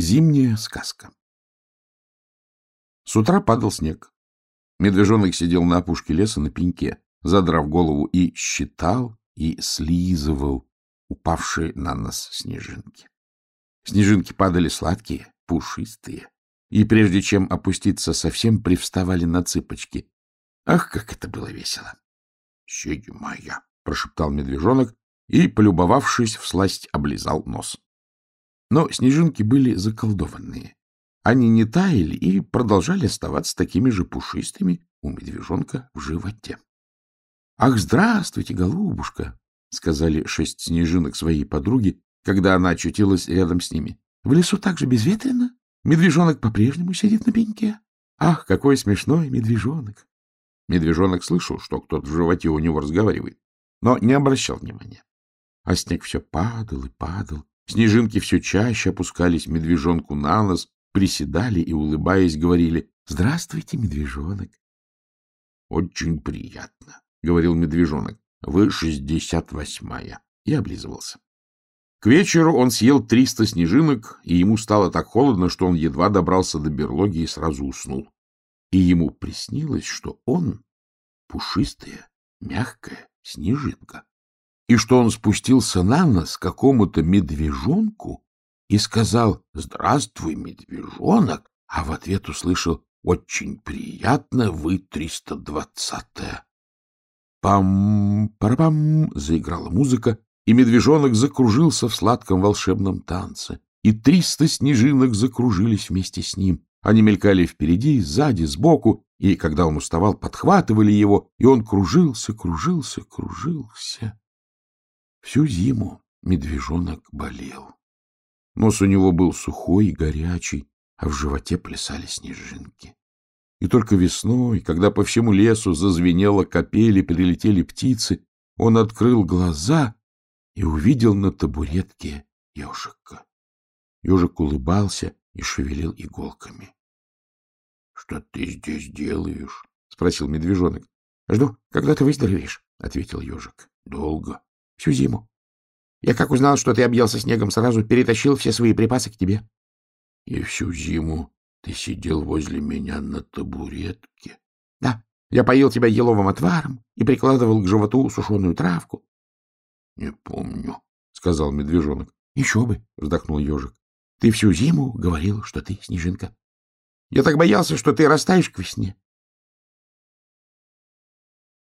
Зимняя сказка С утра падал снег. Медвежонок сидел на опушке леса на пеньке, задрав голову, и считал и слизывал упавшие на нос снежинки. Снежинки падали сладкие, пушистые, и прежде чем опуститься совсем, привставали на цыпочки. Ах, как это было весело! — Седьмая! — прошептал медвежонок и, полюбовавшись, всласть облизал нос. Но снежинки были заколдованные. Они не таяли и продолжали оставаться такими же пушистыми у медвежонка в животе. — Ах, здравствуйте, голубушка! — сказали шесть снежинок своей подруге, когда она очутилась рядом с ними. — В лесу так же безветренно? Медвежонок по-прежнему сидит на пеньке. Ах, какой смешной медвежонок! Медвежонок слышал, что кто-то в животе у него разговаривает, но не обращал внимания. А снег все падал и падал. Снежинки все чаще опускались медвежонку на нос, приседали и, улыбаясь, говорили «Здравствуйте, медвежонок». «Очень приятно», — говорил медвежонок. «Вы шестьдесят восьмая». И облизывался. К вечеру он съел триста снежинок, и ему стало так холодно, что он едва добрался до берлоги и сразу уснул. И ему приснилось, что он пушистая, мягкая снежинка, и что он спустился на нос какому-то медвежонку и сказал «Здравствуй, медвежонок», а в ответ услышал «Очень приятно, вы триста двадцатая». «Пам-парапам» заиграла музыка, и медвежонок закружился в сладком волшебном танце, и триста снежинок закружились вместе с ним. Они мелькали впереди, сзади, сбоку, и, когда он уставал, подхватывали его, и он кружился, кружился, кружился. Всю зиму медвежонок болел. Нос у него был сухой и горячий, а в животе плясали снежинки. И только весной, когда по всему лесу зазвенело капели, прилетели птицы, он открыл глаза и увидел на табуретке ежика. Ежик улыбался и шевелил иголками. — Что ты здесь делаешь? — спросил медвежонок. — Жду, когда ты выздоровеешь, — ответил ежик. — Долго. — Всю зиму. Я, как узнал, что ты объелся снегом, сразу перетащил все свои припасы к тебе. — И всю зиму ты сидел возле меня на табуретке? — Да. Я поил тебя еловым отваром и прикладывал к животу сушеную травку. — Не помню, — сказал медвежонок. — Еще бы, — вздохнул ежик. — Ты всю зиму говорил, что ты снежинка. Я так боялся, что ты растаешь к весне.